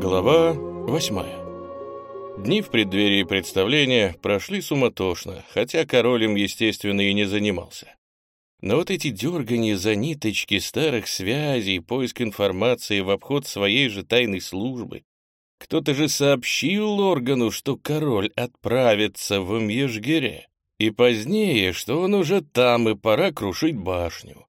Глава восьмая. Дни в преддверии представления прошли суматошно, хотя король им, естественно, и не занимался. Но вот эти дергания за ниточки старых связей, поиск информации в обход своей же тайной службы. Кто-то же сообщил органу, что король отправится в Мьежгере, и позднее, что он уже там и пора крушить башню.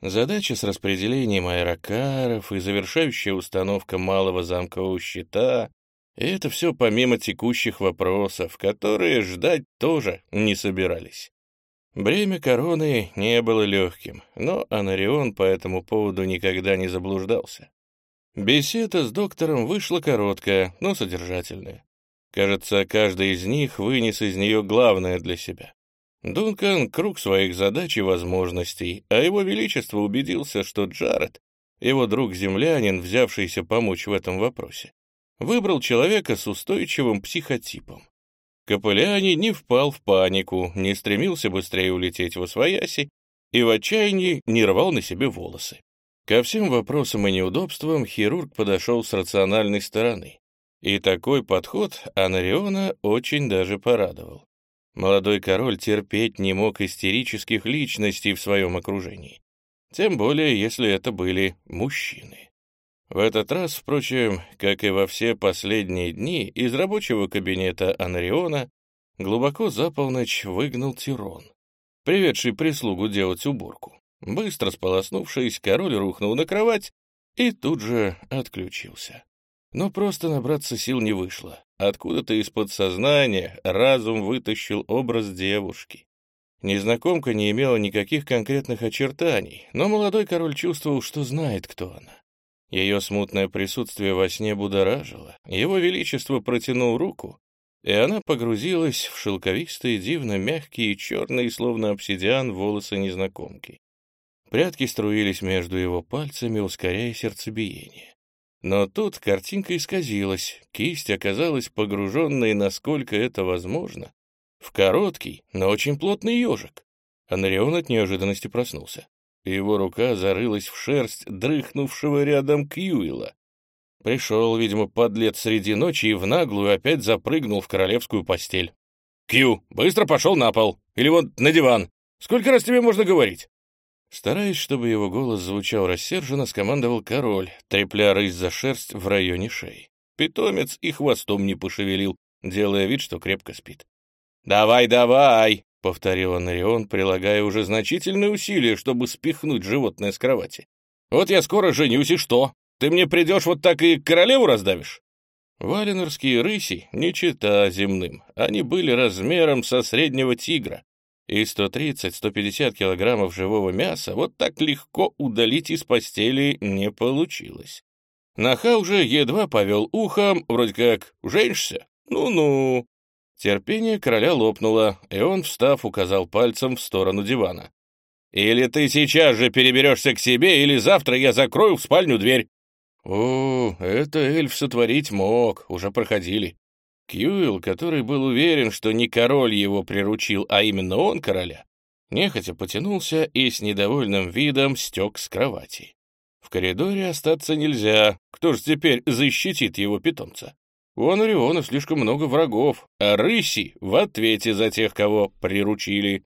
Задача с распределением аэрокаров и завершающая установка малого замкового щита — это все помимо текущих вопросов, которые ждать тоже не собирались. Бремя короны не было легким, но Анарион по этому поводу никогда не заблуждался. Беседа с доктором вышла короткая, но содержательная. Кажется, каждый из них вынес из нее главное для себя. Дункан — круг своих задач и возможностей, а его величество убедился, что Джаред, его друг-землянин, взявшийся помочь в этом вопросе, выбрал человека с устойчивым психотипом. Капелляни не впал в панику, не стремился быстрее улететь в освояси и в отчаянии не рвал на себе волосы. Ко всем вопросам и неудобствам хирург подошел с рациональной стороны. И такой подход Анариона очень даже порадовал. Молодой король терпеть не мог истерических личностей в своем окружении. Тем более, если это были мужчины. В этот раз, впрочем, как и во все последние дни, из рабочего кабинета Анриона глубоко за полночь выгнал Тирон, приведший прислугу делать уборку. Быстро сполоснувшись, король рухнул на кровать и тут же отключился. Но просто набраться сил не вышло. Откуда-то из подсознания разум вытащил образ девушки. Незнакомка не имела никаких конкретных очертаний, но молодой король чувствовал, что знает, кто она. Ее смутное присутствие во сне будоражило, его величество протянул руку, и она погрузилась в шелковистые, дивно мягкие, черные, словно обсидиан, волосы незнакомки. Прятки струились между его пальцами, ускоряя сердцебиение. Но тут картинка исказилась, кисть оказалась погруженной, насколько это возможно, в короткий, но очень плотный ежик. Анрион от неожиданности проснулся. Его рука зарылась в шерсть дрыхнувшего рядом Кьюила. Пришел, видимо, подлец среди ночи и в наглую опять запрыгнул в королевскую постель. «Кью, быстро пошел на пол! Или вот на диван! Сколько раз тебе можно говорить?» Стараясь, чтобы его голос звучал рассерженно, скомандовал король, трепля рысь за шерсть в районе шеи. Питомец и хвостом не пошевелил, делая вид, что крепко спит. «Давай, давай!» — повторил Анарион, прилагая уже значительные усилия, чтобы спихнуть животное с кровати. «Вот я скоро женюсь, и что? Ты мне придешь вот так и королеву раздавишь?» Валенорские рыси не чита земным. Они были размером со среднего тигра, и 130-150 килограммов живого мяса вот так легко удалить из постели не получилось. Наха уже едва повел ухом, вроде как «женишься? Ну-ну». Терпение короля лопнуло, и он, встав, указал пальцем в сторону дивана. «Или ты сейчас же переберешься к себе, или завтра я закрою в спальню дверь». «О, это эльф сотворить мог, уже проходили. Кьюилл, который был уверен, что не король его приручил, а именно он короля, нехотя потянулся и с недовольным видом стек с кровати. В коридоре остаться нельзя, кто же теперь защитит его питомца? У Анариона слишком много врагов, а рыси в ответе за тех, кого приручили.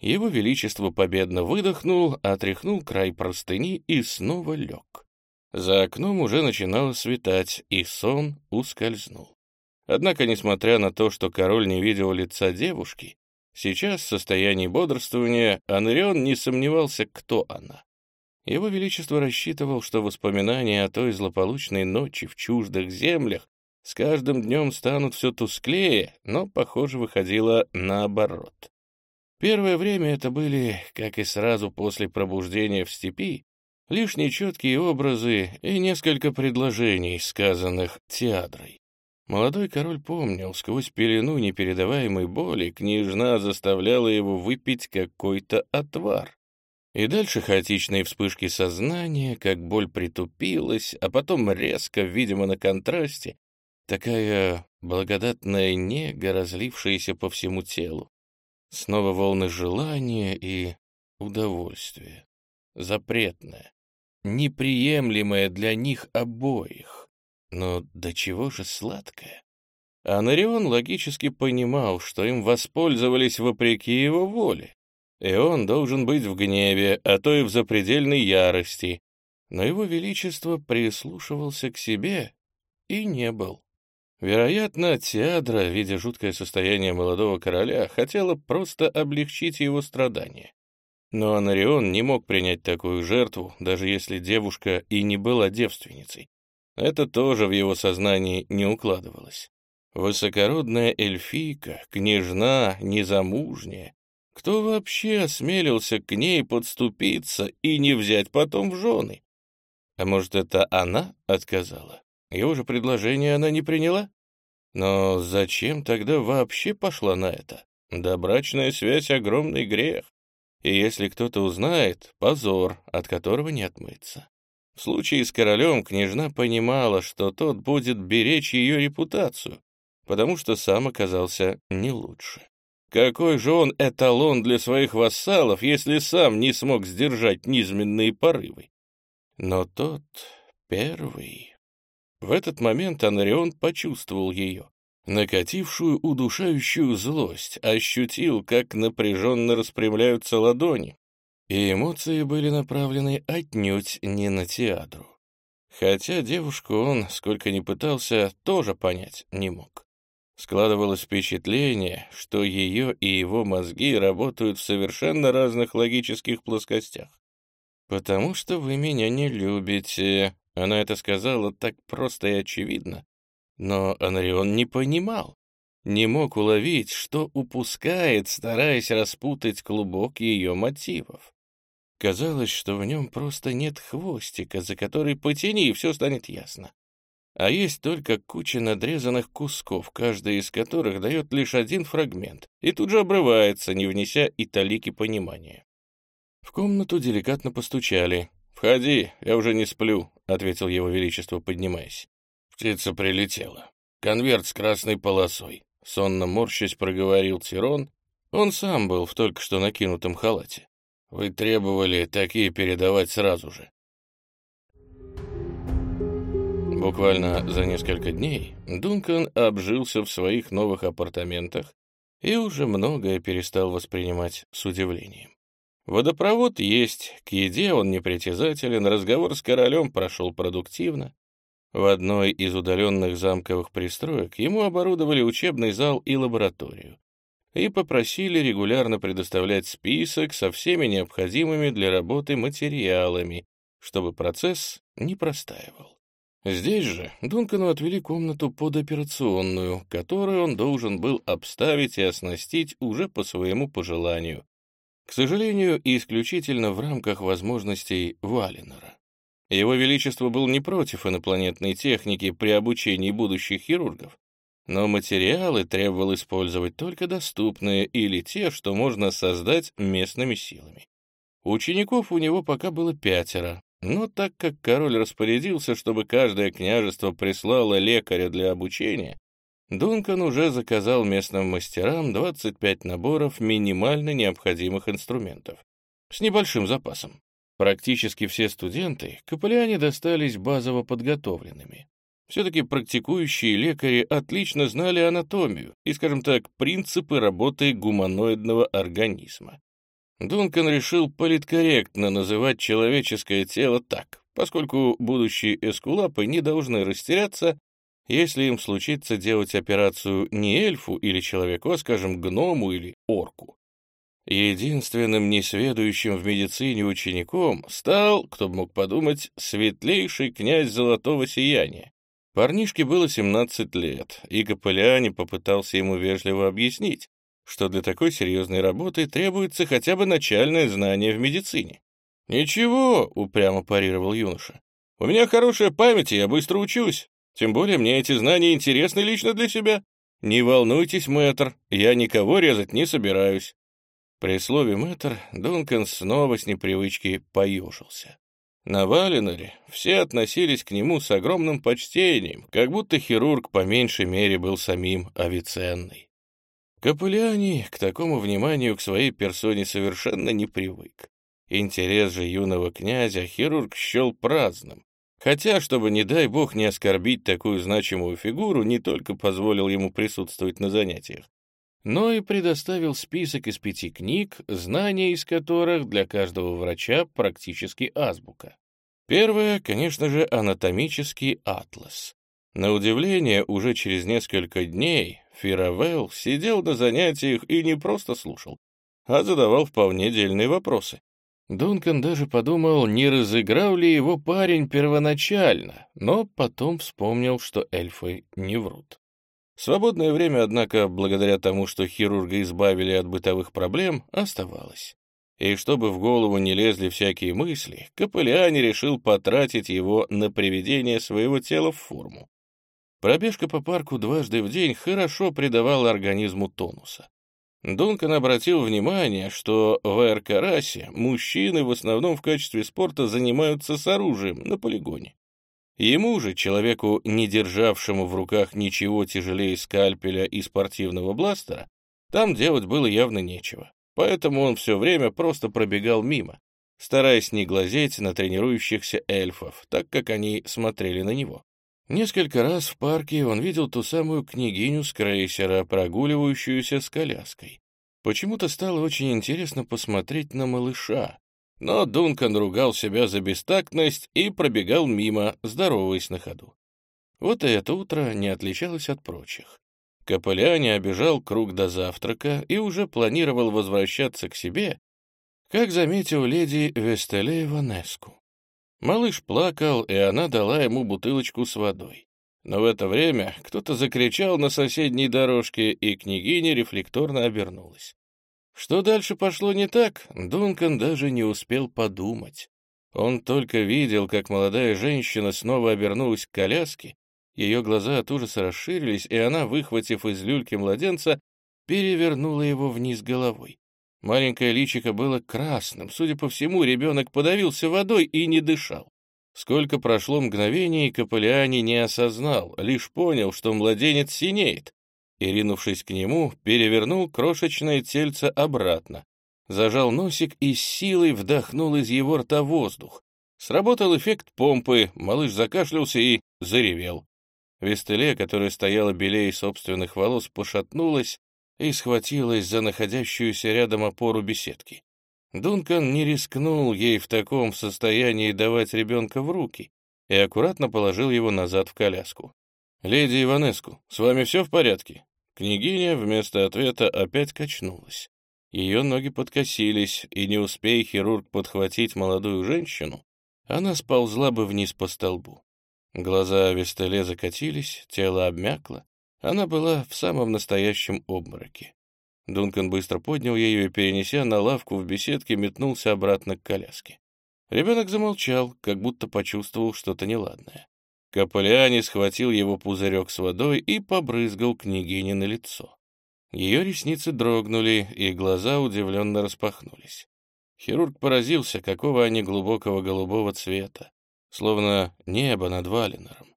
Его Величество победно выдохнул, отряхнул край простыни и снова лег. За окном уже начинало светать, и сон ускользнул. Однако, несмотря на то, что король не видел лица девушки, сейчас в состоянии бодрствования Анрион не сомневался, кто она. Его Величество рассчитывал, что воспоминания о той злополучной ночи в чуждых землях с каждым днем станут все тусклее, но, похоже, выходило наоборот. Первое время это были, как и сразу после пробуждения в степи, лишь нечеткие образы и несколько предложений, сказанных Теадрой. Молодой король помнил, сквозь пелену непередаваемой боли княжна заставляла его выпить какой-то отвар. И дальше хаотичные вспышки сознания, как боль притупилась, а потом резко, видимо, на контрасте, такая благодатная нега, разлившаяся по всему телу. Снова волны желания и удовольствия. Запретное, неприемлемое для них обоих. Но до чего же сладкая? Анарион логически понимал, что им воспользовались вопреки его воле, и он должен быть в гневе, а то и в запредельной ярости, но его величество прислушивался к себе и не был. Вероятно, Теадра, видя жуткое состояние молодого короля, хотела просто облегчить его страдания. Но Анарион не мог принять такую жертву, даже если девушка и не была девственницей. Это тоже в его сознании не укладывалось. Высокородная эльфийка, княжна, незамужняя. Кто вообще осмелился к ней подступиться и не взять потом в жены? А может, это она отказала? Его же предложение она не приняла? Но зачем тогда вообще пошла на это? Добрачная связь — огромный грех. И если кто-то узнает, позор, от которого не отмыться. В случае с королем княжна понимала, что тот будет беречь ее репутацию, потому что сам оказался не лучше. Какой же он эталон для своих вассалов, если сам не смог сдержать низменные порывы? Но тот первый... В этот момент Анарион почувствовал ее, накатившую удушающую злость, ощутил, как напряженно распрямляются ладони, и эмоции были направлены отнюдь не на театру. Хотя девушку он, сколько ни пытался, тоже понять не мог. Складывалось впечатление, что ее и его мозги работают в совершенно разных логических плоскостях. «Потому что вы меня не любите». Она это сказала так просто и очевидно. Но Анрион не понимал, не мог уловить, что упускает, стараясь распутать клубок ее мотивов. Казалось, что в нем просто нет хвостика, за который потяни, и все станет ясно. А есть только куча надрезанных кусков, каждый из которых дает лишь один фрагмент, и тут же обрывается, не внеся и талики понимания. В комнату деликатно постучали. «Входи, я уже не сплю», — ответил его величество, поднимаясь. Птица прилетела. Конверт с красной полосой. Сонно морщась проговорил Тирон. Он сам был в только что накинутом халате. Вы требовали такие передавать сразу же. Буквально за несколько дней Дункан обжился в своих новых апартаментах и уже многое перестал воспринимать с удивлением. Водопровод есть, к еде он непритязателен, разговор с королем прошел продуктивно. В одной из удаленных замковых пристроек ему оборудовали учебный зал и лабораторию и попросили регулярно предоставлять список со всеми необходимыми для работы материалами, чтобы процесс не простаивал. Здесь же Дункану отвели комнату под операционную, которую он должен был обставить и оснастить уже по своему пожеланию, к сожалению, исключительно в рамках возможностей Валенора. Его Величество был не против инопланетной техники при обучении будущих хирургов, но материалы требовал использовать только доступные или те, что можно создать местными силами. Учеников у него пока было пятеро, но так как король распорядился, чтобы каждое княжество прислало лекаря для обучения, Дункан уже заказал местным мастерам 25 наборов минимально необходимых инструментов. С небольшим запасом. Практически все студенты Капелляне достались базово подготовленными. Все-таки практикующие лекари отлично знали анатомию и, скажем так, принципы работы гуманоидного организма. Дункан решил политкорректно называть человеческое тело так, поскольку будущие эскулапы не должны растеряться если им случится делать операцию не эльфу или человеку, а, скажем, гному или орку. Единственным несведущим в медицине учеником стал, кто бы мог подумать, светлейший князь Золотого Сияния. Парнишке было 17 лет, и Капелляне попытался ему вежливо объяснить, что для такой серьезной работы требуется хотя бы начальное знание в медицине. «Ничего», — упрямо парировал юноша, — «у меня хорошая память, и я быстро учусь. Тем более мне эти знания интересны лично для себя. Не волнуйтесь, мэтр, я никого резать не собираюсь». При слове «мэтр» Дункан снова с непривычки поежился. На Валеноре все относились к нему с огромным почтением, как будто хирург по меньшей мере был самим Авиценной. Капелляни к такому вниманию к своей персоне совершенно не привык. Интерес же юного князя хирург счел праздным, Хотя, чтобы, не дай бог, не оскорбить такую значимую фигуру, не только позволил ему присутствовать на занятиях, но и предоставил список из пяти книг, знания из которых для каждого врача практически азбука. Первое, конечно же, анатомический атлас. На удивление, уже через несколько дней Фировелл сидел на занятиях и не просто слушал, а задавал вполне дельные вопросы. Дункан даже подумал, не разыграл ли его парень первоначально, но потом вспомнил, что эльфы не врут. Свободное время, однако, благодаря тому, что хирурга избавили от бытовых проблем, оставалось. И чтобы в голову не лезли всякие мысли, Капеллиани решил потратить его на приведение своего тела в форму. Пробежка по парку дважды в день хорошо придавала организму тонуса. Дункан обратил внимание, что в Эркарасе мужчины в основном в качестве спорта занимаются с оружием на полигоне. Ему же, человеку, не державшему в руках ничего тяжелее скальпеля и спортивного бластера, там делать было явно нечего. Поэтому он все время просто пробегал мимо, стараясь не глазеть на тренирующихся эльфов, так как они смотрели на него. Несколько раз в парке он видел ту самую княгиню с крейсера, прогуливающуюся с коляской. Почему-то стало очень интересно посмотреть на малыша, но Дункан ругал себя за бестактность и пробегал мимо, здороваясь на ходу. Вот и это утро не отличалось от прочих. Капелляне обежал круг до завтрака и уже планировал возвращаться к себе, как заметил леди Вестеле Ванеску. Малыш плакал, и она дала ему бутылочку с водой. Но в это время кто-то закричал на соседней дорожке, и княгиня рефлекторно обернулась. Что дальше пошло не так, Дункан даже не успел подумать. Он только видел, как молодая женщина снова обернулась к коляске, ее глаза от ужаса расширились, и она, выхватив из люльки младенца, перевернула его вниз головой. Маленькое личико было красным, судя по всему, ребенок подавился водой и не дышал. Сколько прошло мгновений, Капеллиани не осознал, лишь понял, что младенец синеет, и, ринувшись к нему, перевернул крошечное тельце обратно, зажал носик и силой вдохнул из его рта воздух. Сработал эффект помпы, малыш закашлялся и заревел. Вестеле, которая стояла белее собственных волос, пошатнулась и схватилась за находящуюся рядом опору беседки. Дункан не рискнул ей в таком состоянии давать ребенка в руки и аккуратно положил его назад в коляску. «Леди Иванеску, с вами все в порядке?» Княгиня вместо ответа опять качнулась. Ее ноги подкосились, и не успей хирург подхватить молодую женщину, она сползла бы вниз по столбу. Глаза Вестеле закатились, тело обмякло. Она была в самом настоящем обмороке. Дункан быстро поднял ее и, перенеся на лавку в беседке, метнулся обратно к коляске. Ребенок замолчал, как будто почувствовал что-то неладное. Каполиани схватил его пузырек с водой и побрызгал княгине на лицо. Ее ресницы дрогнули, и глаза удивленно распахнулись. Хирург поразился, какого они глубокого голубого цвета, словно небо над Валенером.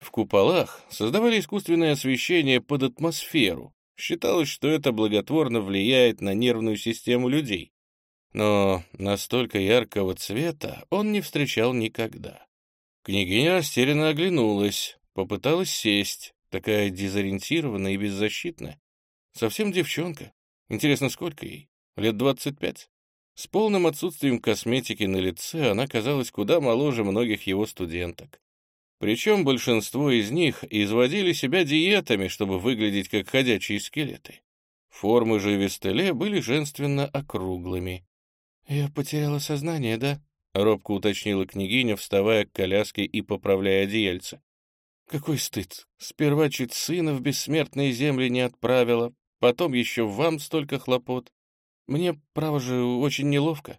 В куполах создавали искусственное освещение под атмосферу. Считалось, что это благотворно влияет на нервную систему людей. Но настолько яркого цвета он не встречал никогда. Княгиня растерянно оглянулась, попыталась сесть, такая дезориентированная и беззащитная. Совсем девчонка. Интересно, сколько ей? Лет двадцать пять? С полным отсутствием косметики на лице она казалась куда моложе многих его студенток. Причем большинство из них изводили себя диетами, чтобы выглядеть как ходячие скелеты. Формы же Вестеле были женственно округлыми. «Я потеряла сознание, да?» — робко уточнила княгиня, вставая к коляске и поправляя одеяльце. «Какой стыд! Сперва чуть сына в бессмертные земли не отправила, потом еще вам столько хлопот. Мне, право же, очень неловко».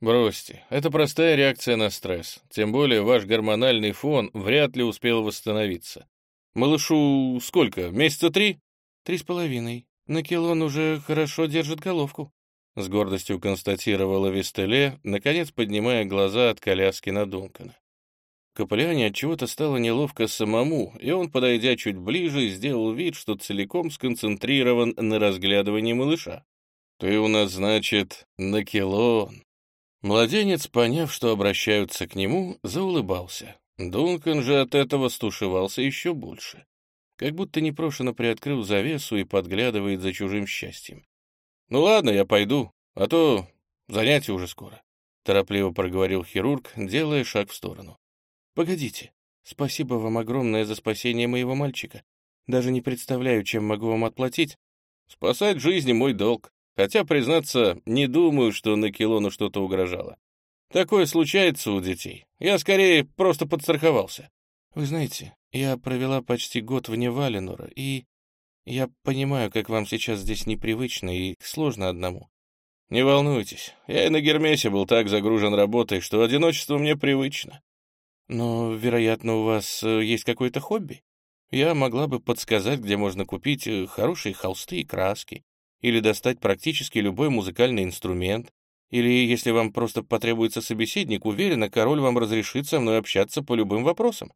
«Бросьте, это простая реакция на стресс, тем более ваш гормональный фон вряд ли успел восстановиться. Малышу сколько, месяца три?» «Три с половиной. Накелон уже хорошо держит головку». — с гордостью констатировала Вестеле, наконец поднимая глаза от коляски на Дункана. Капелляне отчего-то стало неловко самому, и он, подойдя чуть ближе, сделал вид, что целиком сконцентрирован на разглядывании малыша. «Ты у нас, значит, Накелон». Младенец, поняв, что обращаются к нему, заулыбался. Дункан же от этого стушевался еще больше. Как будто непрошено приоткрыл завесу и подглядывает за чужим счастьем. «Ну ладно, я пойду, а то занятие уже скоро», — торопливо проговорил хирург, делая шаг в сторону. «Погодите, спасибо вам огромное за спасение моего мальчика. Даже не представляю, чем могу вам отплатить». «Спасать жизни мой долг. Хотя, признаться, не думаю, что на Килону что-то угрожало. Такое случается у детей. Я скорее просто подстраховался. Вы знаете, я провела почти год вне Валенора, и я понимаю, как вам сейчас здесь непривычно и сложно одному. Не волнуйтесь, я и на Гермесе был так загружен работой, что одиночество мне привычно. Но, вероятно, у вас э, есть какое-то хобби? Я могла бы подсказать, где можно купить э, хорошие холсты и краски, или достать практически любой музыкальный инструмент, или, если вам просто потребуется собеседник, уверена, король вам разрешит со мной общаться по любым вопросам».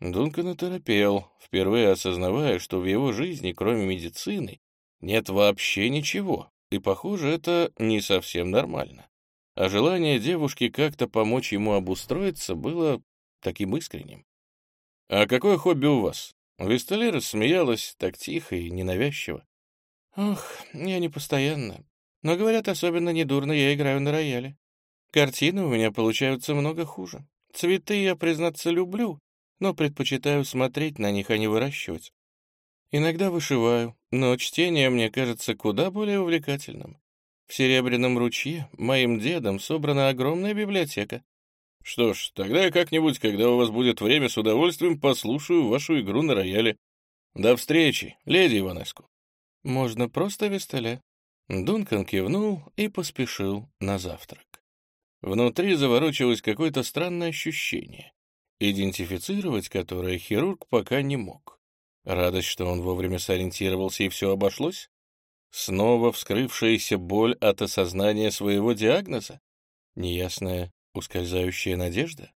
Дункан оторопел, впервые осознавая, что в его жизни, кроме медицины, нет вообще ничего, и, похоже, это не совсем нормально. А желание девушки как-то помочь ему обустроиться было таким искренним. «А какое хобби у вас?» Вистале рассмеялась так тихо и ненавязчиво. «Ох, я не постоянно. Но, говорят, особенно недурно я играю на рояле. Картины у меня получаются много хуже. Цветы я, признаться, люблю, но предпочитаю смотреть на них, а не выращивать. Иногда вышиваю, но чтение мне кажется куда более увлекательным. В Серебряном ручье моим дедом собрана огромная библиотека. Что ж, тогда я как-нибудь, когда у вас будет время, с удовольствием послушаю вашу игру на рояле. До встречи, леди Иванеску. Можно просто Вестеля. Дункан кивнул и поспешил на завтрак. Внутри заворочилось какое-то странное ощущение, идентифицировать которое хирург пока не мог. Радость, что он вовремя сориентировался и все обошлось? Снова вскрывшаяся боль от осознания своего диагноза? Неясная, ускользающая надежда?